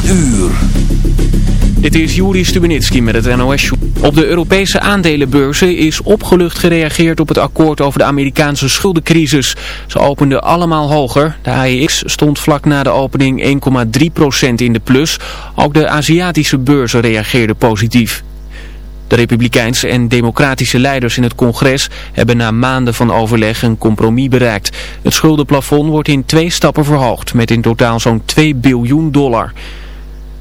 uur. Dit is Juri Stubenitski met het NOS. Op de Europese aandelenbeurzen is opgelucht gereageerd op het akkoord over de Amerikaanse schuldencrisis. Ze openden allemaal hoger. De AEX stond vlak na de opening 1,3% in de plus. Ook de Aziatische beurzen reageerden positief. De republikeinse en democratische leiders in het congres hebben na maanden van overleg een compromis bereikt. Het schuldenplafond wordt in twee stappen verhoogd met in totaal zo'n 2 biljoen dollar.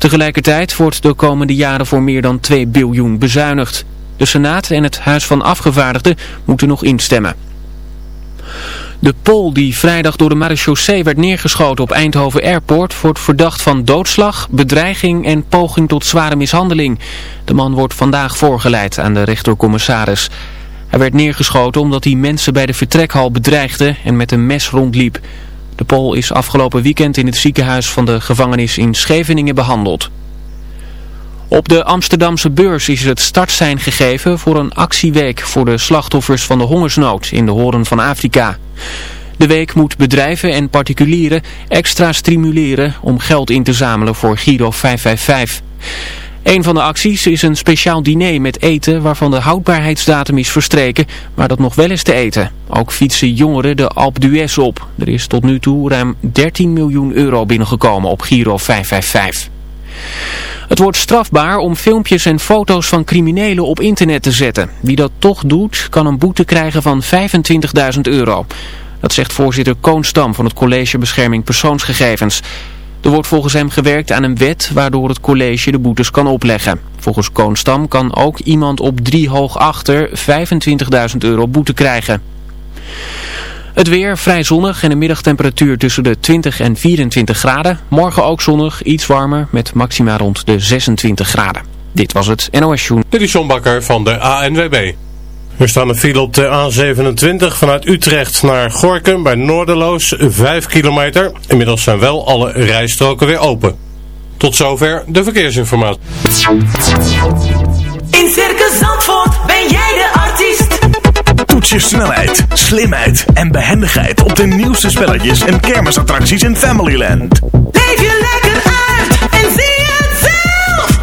Tegelijkertijd wordt de komende jaren voor meer dan 2 biljoen bezuinigd. De Senaat en het Huis van Afgevaardigden moeten nog instemmen. De Pool die vrijdag door de marechaussee werd neergeschoten op Eindhoven Airport wordt verdacht van doodslag, bedreiging en poging tot zware mishandeling. De man wordt vandaag voorgeleid aan de rechtercommissaris. Hij werd neergeschoten omdat hij mensen bij de vertrekhal bedreigde en met een mes rondliep. De Pool is afgelopen weekend in het ziekenhuis van de gevangenis in Scheveningen behandeld. Op de Amsterdamse beurs is het startsein gegeven voor een actieweek voor de slachtoffers van de hongersnood in de horen van Afrika. De week moet bedrijven en particulieren extra stimuleren om geld in te zamelen voor Giro 555. Een van de acties is een speciaal diner met eten waarvan de houdbaarheidsdatum is verstreken, maar dat nog wel is te eten. Ook fietsen jongeren de Alp d'Huez op. Er is tot nu toe ruim 13 miljoen euro binnengekomen op Giro 555. Het wordt strafbaar om filmpjes en foto's van criminelen op internet te zetten. Wie dat toch doet, kan een boete krijgen van 25.000 euro. Dat zegt voorzitter Koonstam van het College Bescherming Persoonsgegevens. Er wordt volgens hem gewerkt aan een wet waardoor het college de boetes kan opleggen. Volgens Koonstam kan ook iemand op drie hoog achter 25.000 euro boete krijgen. Het weer vrij zonnig en een middagtemperatuur tussen de 20 en 24 graden. Morgen ook zonnig, iets warmer met maxima rond de 26 graden. Dit was het NOS Joen. Dit is John Bakker van de ANWB. Er staan een file op de A27 vanuit Utrecht naar Gorkum bij Noorderloos, 5 kilometer. Inmiddels zijn wel alle rijstroken weer open. Tot zover de verkeersinformatie. In Circus Zandvoort ben jij de artiest. Toets je snelheid, slimheid en behendigheid op de nieuwste spelletjes en kermisattracties in Familyland. Leef je lekker uit en zie.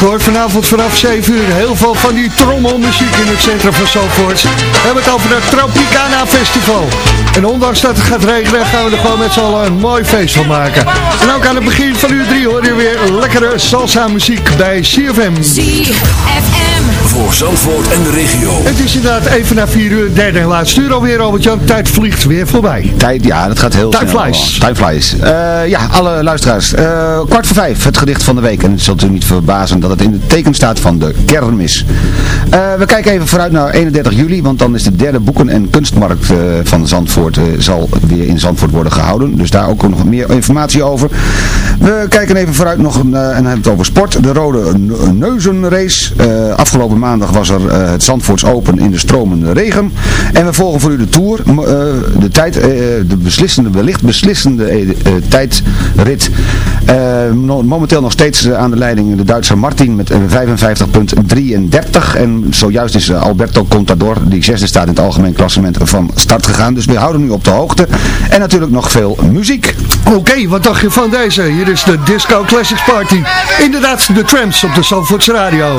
Hoor. Vanavond vanaf 7 uur heel veel van die trommelmuziek in het centrum van Zandvoort. We hebben het over het Tropicana Festival. En ondanks dat het gaat regenen gaan we er gewoon met z'n allen een mooi feest van maken. En ook aan het begin van uur 3 hoor je weer lekkere salsa muziek bij CFM. ZFM. Voor Zandvoort en de regio. Het is inderdaad even na 4 uur, derde en laatste uur alweer, Albert-Jan. Tijd vliegt weer voorbij. Tijd, ja, dat gaat heel Time snel. flies. Time flies. Eh, ja, alle luisteraars. Eh, kwart voor vijf, het gedicht van de week. En het zult u niet verbazen dat het in het teken staat van de kermis. Eh, we kijken even vooruit naar 31 juli, want dan is de derde boeken- en kunstmarkt eh, van Zandvoort eh, zal weer in Zandvoort worden gehouden. Dus daar ook nog meer informatie over. We kijken even vooruit nog een, eh, en hebben het over sport. De Rode Ne- Neuzenrace. Eh, afgelopen maandag was er eh, het Zandvoorts Open in de stromende regen. En we volgen voor u de Tour. Eh, de tijd, eh, de beslissende, wellicht beslissende tijdrit. Momenteel nog steeds aan de leiding de Duitser Martin met eh, 55.33. En zojuist is Alberto Contador, die zesde staat in het algemeen klassement, van start gegaan. Dus we houden u op de hoogte. En natuurlijk nog veel muziek. Oké, wat dacht je van deze? Hier is de Disco Classics Party. Inderdaad, de Tramps op de Zandvoorts Radio.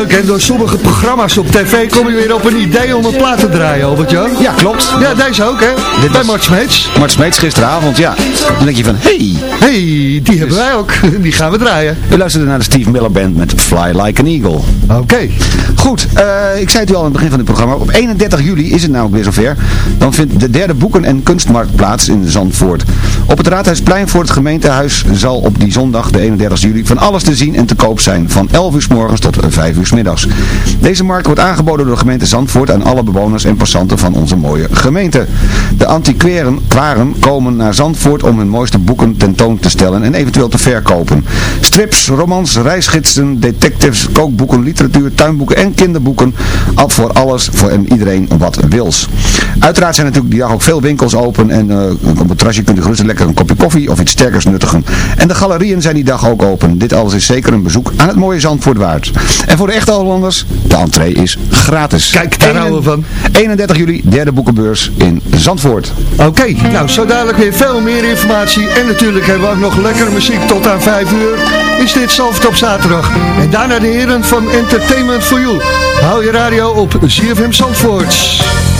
leuk, hè? Door sommige programma's op tv kom je weer op een idee om een plaat te draaien, Albert-Jan. Ja, klopt. Ja, deze ook, hè? Dit Bij Mart Smeets. Mart Smeets gisteravond, ja. Dan denk je van, hey, hey, die hebben wij ook. Die gaan we draaien. we luisterden naar de Steve Miller Band met Fly Like an Eagle. Oké. Goed, eh, ik zei het u al aan het begin van dit programma. Op 31 juli is het nou ook weer zover. Dan vindt de derde boeken- en kunstmarkt plaats in Zandvoort. Op het Raadhuisplein voor het gemeentehuis zal op die zondag, de 31 juli, van alles te zien en te koop zijn. Van 11 uur s morgens tot 5 uur s middags. Deze markt wordt aangeboden door de gemeente Zandvoort aan alle bewoners en passanten van onze mooie gemeente. De antiquaren komen naar Zandvoort om hun mooiste boeken tentoon te stellen en eventueel te verkopen. Strips, romans, reisgidsen, detectives, kookboeken, literatuur, tuinboeken en kinderboeken. Al voor alles, voor en iedereen wat wils. Uiteraard zijn natuurlijk die dag ook veel winkels open en eh, op het terrasje kunt u gerust lekker een kopje koffie of iets sterkers nuttigen. En de galerieën zijn die dag ook open. Dit alles is zeker een bezoek aan het mooie Zandvoort waard. En voor de echte Hollanders, de entree is gratis. Kijk, daar houden we van. 31 juli, derde boekenbeurs in Zandvoort. Oké, nou zo dadelijk weer veel meer informatie. En natuurlijk hebben we ook nog lekkere muziek tot aan 5 uur. Is dit Zalvert op zaterdag. En daarna de heren van Entertainment for You. Hou je radio op ZFM Zandvoort.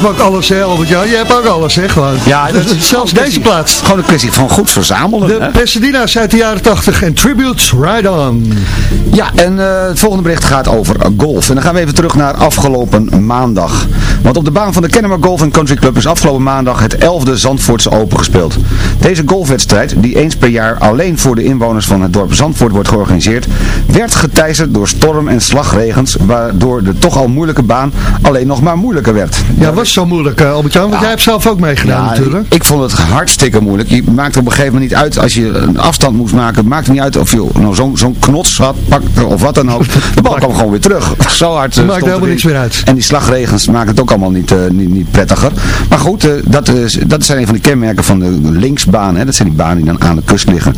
Hebt ook alles, hè, Albert Jan? Jij hebt ook alles, hè, gewoon. Ja, dat is Zelfs deze plaats. Gewoon een kwestie van goed verzamelen. De hè? Pasadena's uit de jaren 80 en Tributes Ride On. Ja, en eh, het volgende bericht gaat over eh, golf. En dan gaan we even terug naar afgelopen maandag. Want op de baan van de Kennemer Golf Country Club is afgelopen maandag het 11e Zandvoortse Open gespeeld. Deze golfwedstrijd, die eens per jaar alleen voor de inwoners van het dorp Zandvoort wordt georganiseerd, werd geteisterd door storm- en slagregens, waardoor de toch al moeilijke baan alleen nog maar moeilijker werd. Ja, was zo moeilijk, eh, Albert Jan, want Ja. jij hebt zelf ook meegedaan Ja, natuurlijk. Ik, ik vond het hartstikke moeilijk. Je maakt op een gegeven moment niet uit als je een afstand moest maken. Het maakt niet uit of je nou zo'n zo'n knots had, pakte of wat dan ook. De bal kwam gewoon weer terug. Zo hard. eh, Maakt helemaal niks meer uit. En die slagregens maken het ook allemaal niet, eh, niet, niet prettiger. Maar goed, dat, is, dat zijn een van de kenmerken van de linksbaan. Hè. Dat zijn die banen die dan aan de kust liggen.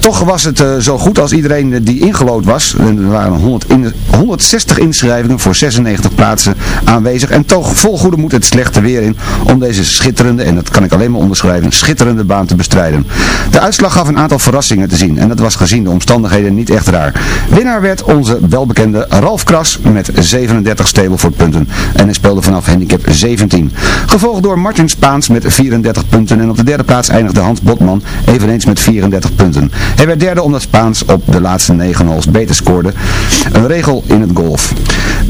Toch was het zo goed als iedereen die ingelood was. Er waren 100 in, 160 inschrijvingen voor 96 plaatsen aanwezig. En toch vol goede moed het slechte weer in om deze schitterende, en dat kan ik alleen maar onderschrijven, schitterende baan te bestrijden. De uitslag gaf een aantal verrassingen te zien. En dat was gezien de omstandigheden niet echt raar. Winnaar werd onze welbekende Ralf Kras met 37 punten. En hij speelde vanaf handicap 17. Gevolgd door Martin Spaans met 34 punten. En op de derde plaats eindigde Hans Botman eveneens met 34 punten. Hij werd derde omdat Spaans op de laatste 9 holes beter scoorde. Een regel in het golf.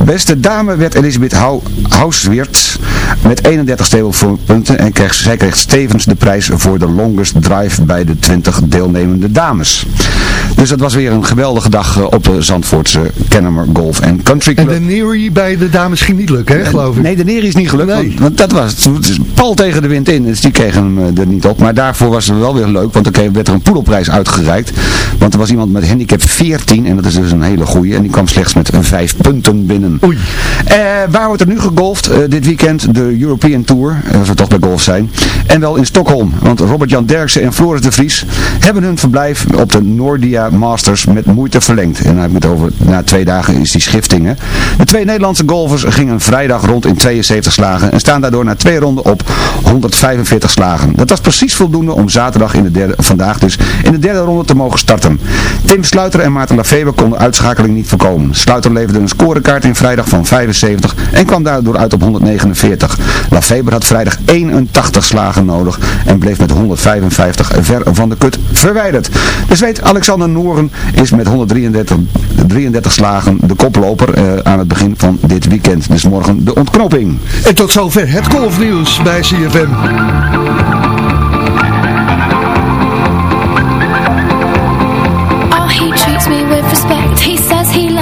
Beste dame werd Elisabeth Hou met 31 punten. En kreeg, zij kreeg stevens de prijs voor de longest drive bij de 20 deelnemende dames. Dus dat was weer een geweldige dag eh, op de Zandvoortse Kennemer Golf and Country En Club. de Neri bij de dames ging niet lukken, hè, geloof ik. Nee, de Neri is niet gelukt, Nee. want, want dat was het. Pal tegen de wind in, dus die kregen hem eh, er niet op. Maar daarvoor was het wel weer leuk, want er werd er een poedelprijs uitgereikt. Want er was iemand met handicap 14, en dat is dus een hele goeie, en die kwam slechts met een 5 punten binnen. Oei. Eh, waar wordt er nu gegolfd eh, dit weekend? De European Tour, eh, als we toch bij golf zijn. En wel in Stockholm, want Robert-Jan Derksen en Floris de Vries hebben hun verblijf op de Nordia Masters met moeite verlengd. En ik het over, na twee dagen is die schifting. Hè. De twee Nederlandse golfers gingen vrijdag rond in 72 slagen en staan daardoor na twee ronden op 145 slagen. Dat was precies voldoende om zaterdag in de derde, vandaag dus in de derde ronde te mogen starten. Tim Sluiter en Maarten Lafeber konden uitschakeling niet voorkomen. Sluiter leverde een scorekaart in vrijdag van 75 en kwam daardoor uit op 149. Lafeber had vrijdag 81 slagen nodig en bleef met 155 ver van de kut verwijderd. De zweet, Alexander Nooren is met 133 33 slagen de koploper eh, aan het begin van dit weekend. Dus morgen de ontknoping. En tot zover het golfnieuws bij CFM.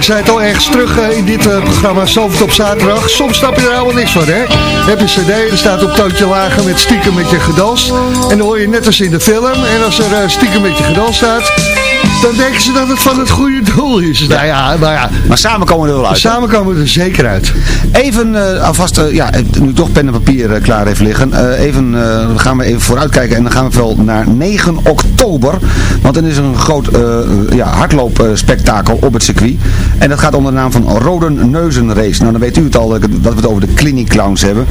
Ik zei het al ergens terug eh, in dit eh, programma Zalvert op zaterdag. Soms snap je er helemaal niks van, hè? Heb je cd, er staat op tootje lager met stiekem met je gedanst. En dan hoor je net als in de film. En als er eh, stiekem met je gedanst staat, dan denken ze dat het van het goede doel is. Nou ja, nou ja. Maar samen komen we er wel uit. Samen komen we er zeker uit. Even uh, alvast, uh, ja, nu toch pen en papier uh, klaar heeft liggen. Even, we gaan we even vooruitkijken en dan gaan we wel naar 9 oktober. Want dan is er een groot ja, hardloopspektakel op het circuit. En dat gaat onder de naam van Roden Neuzenrace. Nou, dan weet u het al dat we het over de Clinic Clowns hebben.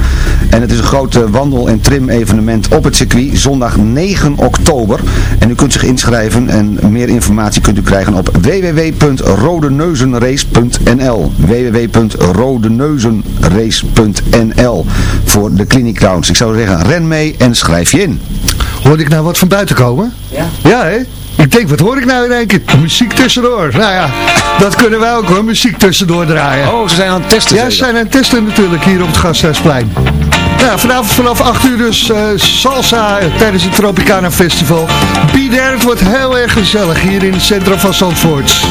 En het is een groot wandel- en trim evenement op het circuit. Zondag 9 oktober. En u kunt zich inschrijven en meer informatie kunt u krijgen op www.rodeneuzenrace.nl www.rodeneuzenrace.nl voor de Clinic Clowns. Ik zou zeggen, ren mee en schrijf je in. Hoorde ik nou wat van buiten komen? Ja. Ja, hè? Ik denk, wat hoor ik nou in één keer? Muziek tussendoor. Nou ja, dat kunnen wij ook hoor, muziek tussendoor draaien. Oh, ze zijn aan het testen. Ja, ze zijn aan het testen natuurlijk hier op het Gasthuisplein. Nou, vanavond vanaf 8 uur dus uh, salsa tijdens het Tropicana Festival. Be there, het wordt heel erg gezellig hier in het centrum van Zandvoort.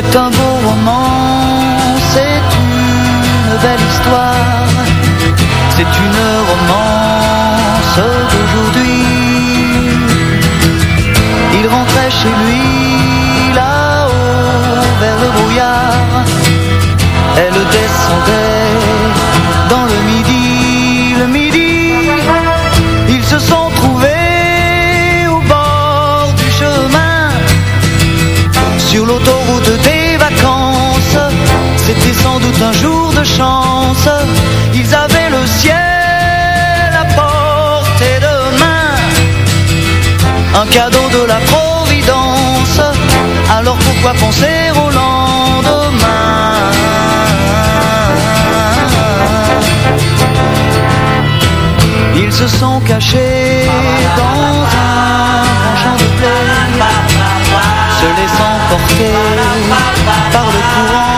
C'est un beau roman, chance. Ils avaient le ciel à portée de main. Un cadeau de la Providence. Alors pourquoi penser au lendemain? Ils se sont cachés dans un champ de blé se laissant porter par le courant,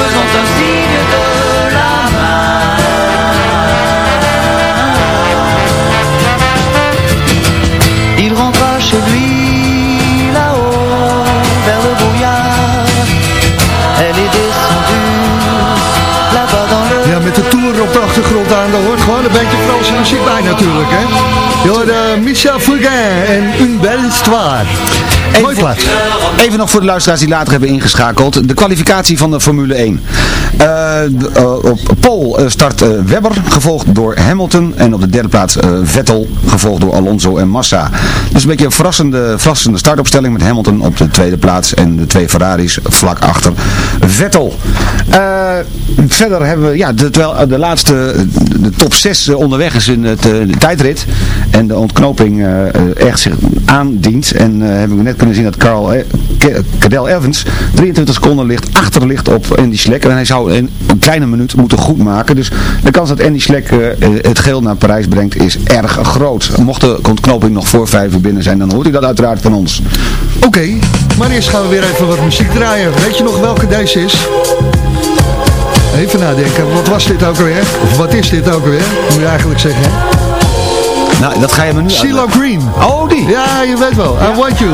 faisant un signe de la main. Il rentra chez lui là-haut vers le brouillard. Elle est descendue là-bas dans le... Ja, met de tour op de aan, daar hoort gewoon een beetje Franse muziek bij natuurlijk, hè. Je hoorde Michel Fugain en Une belle histoire. Mooi plaat. Even nog voor de luisteraars die later hebben ingeschakeld. De kwalificatie van de Formule 1. Eh, de, eh, op Pole eh, start eh, Webber, gevolgd door Hamilton. En op de derde plaats eh, Vettel, gevolgd door Alonso en Massa. Dus een beetje een verrassende, verrassende startopstelling met Hamilton op de tweede plaats. En de twee Ferraris vlak achter Vettel. Eh, verder hebben we, ja, de, terwijl de laatste, de top 6 onderweg is in het, eh, de tijdrit. En de ontknoping eh, eh, echt zich aandient. En eh, hebben we net kunnen zien dat Carl eh, Cadel Evans 23 seconden ligt achter ligt op Andy Schleck. En hij zou een kleine minuut moeten goedmaken. Dus de kans dat Andy Schleck eh, eh, het geel naar Parijs brengt is erg groot. Mocht de ontknoping nog voor vijf uur binnen zijn, dan hoort u dat uiteraard van ons. Oké, maar eerst gaan we weer even wat muziek draaien. Weet je nog welke deze is? Even nadenken, wat was dit ook alweer? Of wat is dit ook alweer? Moet je eigenlijk zeggen, hè? Nou, dat ga je me nu CeeLo Green. Oh, die? Ja, je weet wel. I Want You.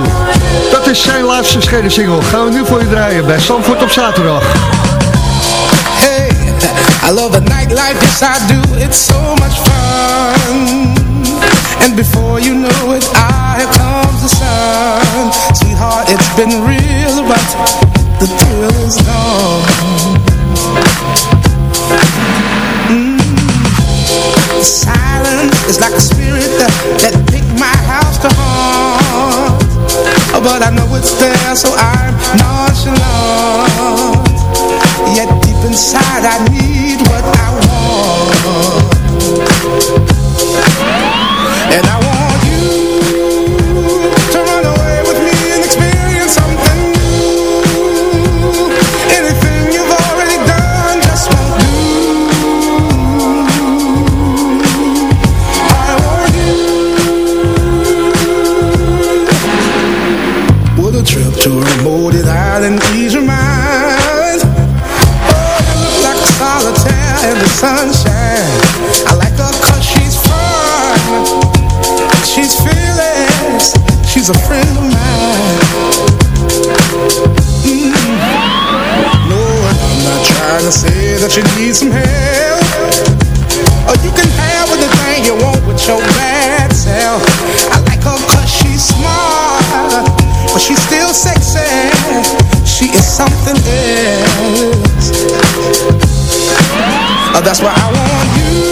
Dat is zijn laatste schede single. Gaan we nu voor je draaien bij Stamford op zaterdag. Hey, I love the nightlife, yes I do, it's so much fun And before you know it, here comes the sun Sweetheart, it's been real, but the thrill is gone The silence is like a spirit that, that picked my house to haunt. But I know it's there, so I'm nonchalant. Yet deep inside I need what I she's a friend of mine. Mm. No, I'm not trying to say that you need some help. Or you can have anything you want with your bad self. I like her cause she's smart, but she's still sexy. She is something else. Uh, that's why I want you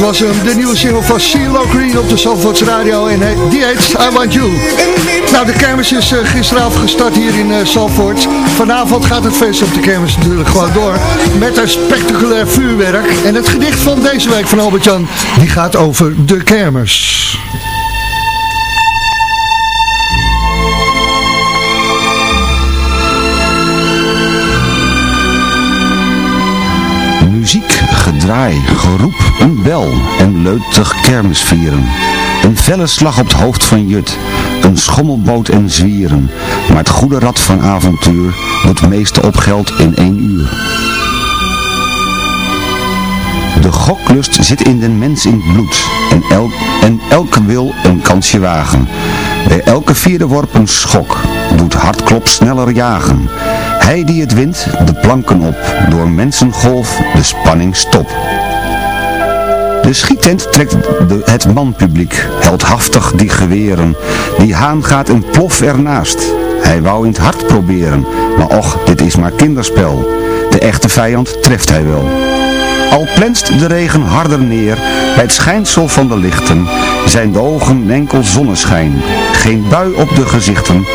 Dat was hem, de nieuwe single van CeeLo Green op de Zandvoorts Radio en hij- die heet I Want You. Nou, de kermis is eh, gisteravond gestart hier in uh. Vanavond gaat het feest op de kermis natuurlijk gewoon door met een spectaculair vuurwerk. En het gedicht van deze week van Albert-Jan, die gaat over de kermis. Gedraai, geroep, een bel en leutig kermisvieren. Een felle slag op het hoofd van Jut, een schommelboot en zwieren. Maar het goede rad van avontuur doet meeste op geld in één uur. De goklust zit in den mens in het bloed en, elk, en elke wil een kansje wagen. Bij elke vierde worp een schok, doet hartklop sneller jagen. Hij die het wint, de planken op, door mensengolf de spanning stop. De schiettent trekt het manpubliek, heldhaftig die geweren. Die haan gaat een plof ernaast. Hij wou in het hart proberen, maar och, dit is maar kinderspel. De echte vijand treft hij wel. Al plenst de regen harder neer, bij het schijnsel van de lichten, zijn de ogen enkel zonneschijn. Geen bui op de gezichten,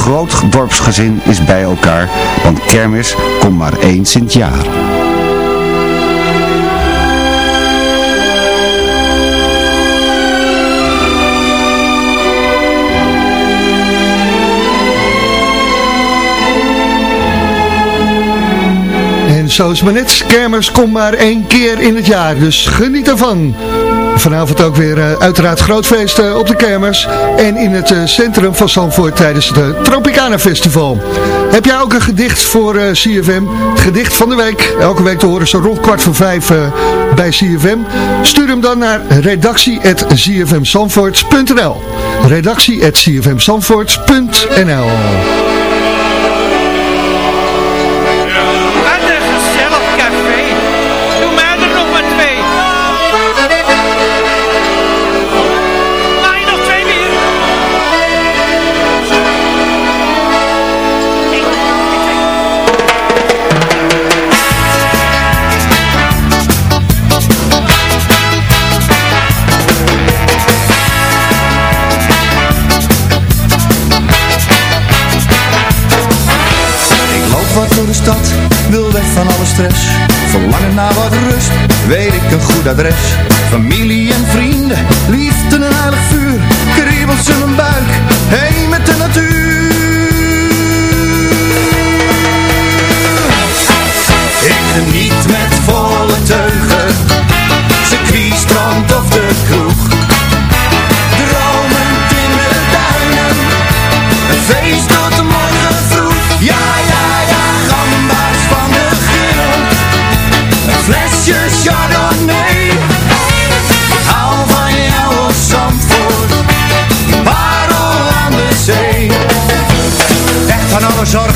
groot dorpsgezin is bij elkaar, want kermis komt maar eens in het jaar. En zo is maar net, kermis komt maar één keer in het jaar, dus geniet ervan. Vanavond ook weer uh, uiteraard groot feest uh, op de kermis en in het uh, centrum van Zandvoort tijdens het Tropicana Festival. Heb jij ook een gedicht voor CFM? Gedicht van de week, elke week te horen zo rond kwart voor vijf bij CFM. Stuur hem dan naar redactie.cfmzandvoort.nl redactie.cfmzandvoort.nl adres. Familie en vrienden, liefde en heilig vuur. Kriebels in mijn buik, heen met de natuur. Ik geniet met volle teugen. Circuit, strand of de kroeg. Dromend in de duinen. Een feest tot de morgen vroeg. Ja, ja, ja, gamba's van de grill. Een flesje Chardonnay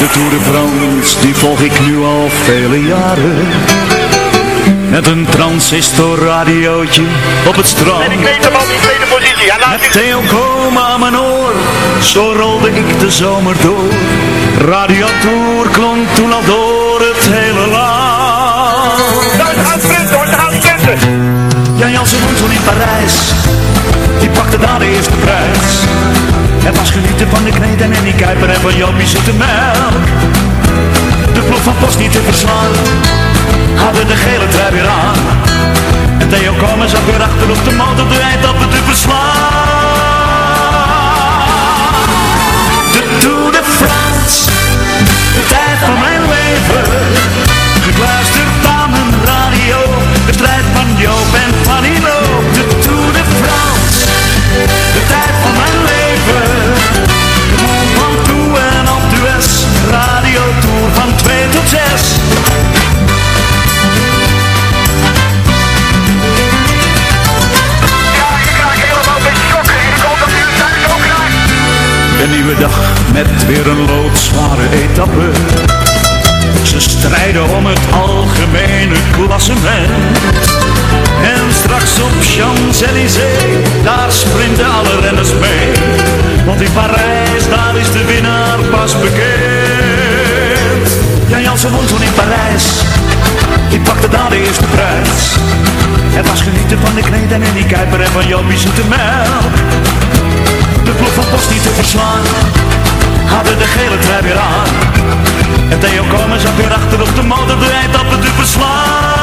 De Tour de France, die volg ik nu al vele jaren. Met een transistorradiootje op het strand. En ik weet hem al die tweede positie. Ja, laat Met Theo Koma aan mijn oor, zo rolde ik de zomer door. Radio Tour klonk toen al door het hele land. Daar gaat Prins hoor, daar gaat Prinsen. Jan Jansen toen in Parijs, die pakte daar de eerste prijs. Het was genieten van de kneden en die kuiper en van Jopie zoete melk. De ploeg van Post niet te verslaan, hadden de gele trui weer aan. En Theo kwam zat weer achter op de motor de eindappen te verslaan. De Tour de France, de tijd van mijn leven. Gekluisterd aan mijn radio, de strijd van Joop en van Hilo. De Tour de France, de tijd van mijn leven. De mond van toe en op de US, radio Tour van 2 tot 6. Een nieuwe dag met weer een loodzware etappe. Ze strijden om het algemene klassement. En straks op Champs-Élysées, daar sprinten alle renners mee. Want in Parijs, daar is de winnaar pas bekend. Jan Jansen woont toen in Parijs, die pakte daar de eerste prijs. Het was genieten van de kneden en die kuiper en van Jopie zoete melk. De ploeg van Post niet te verslaan, hadden de gele trui weer aan. En Theo Komen zat weer achter op de motor de eindappen te verslaan.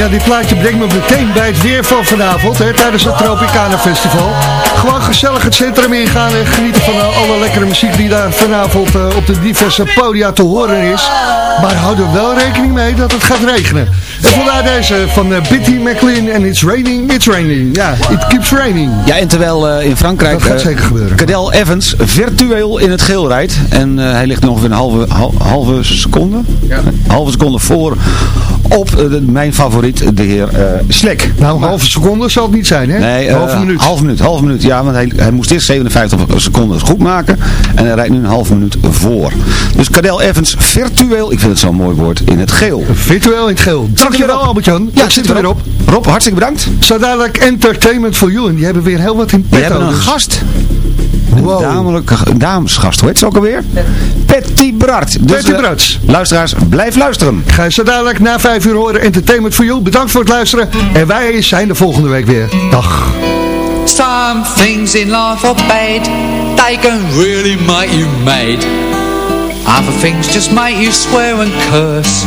Ja, die plaatje brengt me meteen bij het weer van vanavond, hè, tijdens het Tropicana Festival. Gewoon gezellig het centrum ingaan en genieten van eh, alle lekkere muziek die daar vanavond eh, op de diverse podia te horen is. Maar hou er wel rekening mee dat het gaat regenen. En vandaar deze van eh, Bitty McLean en It's Raining, It's Raining. Ja, it keeps raining. Ja, en terwijl eh, in Frankrijk Dat gaat eh, zeker gebeuren. Cadel Evans virtueel in het geel rijdt. En eh, hij ligt nog ongeveer een halve, hal- halve seconde, halve seconde voor op mijn favoriet, de heer eh Slek. Nou, een halve seconde zal het niet zijn, hè? Nee, halve minuut. Half minuut, half minuut. Ja, want hij, hij moest eerst 57 seconden goed maken. En hij rijdt nu een halve minuut voor. Dus Cadel Evans virtueel, ik vind het zo'n mooi woord, in het geel. Virtueel in het geel. Dankjewel Albert-Jan. Ja, zit er weer op. Rob, hartstikke bedankt. Zo dadelijk Entertainment for You. En die hebben weer heel wat in We petto. hebben een dus- gast. Een damelijke, een damesgast, hoe heet ze ook alweer? Patty Bart. Dus, Patty eh, Bart. luisteraars, blijf luisteren. Ga je zo dadelijk na vijf uur horen Entertainment for You. Bedankt voor het luisteren. En wij zijn de volgende week weer. Dag. Some things in life are bad They can really make you mad Other things just make you swear and curse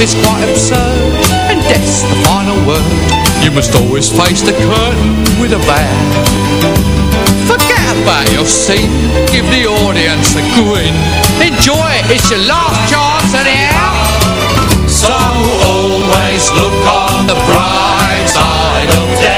Is quite absurd. And death's the final word. You must always face the curtain with a bow. Forget about your scene. Give the audience a grin. Enjoy it, it's your last chance anyhow. So always look on the bright side of death.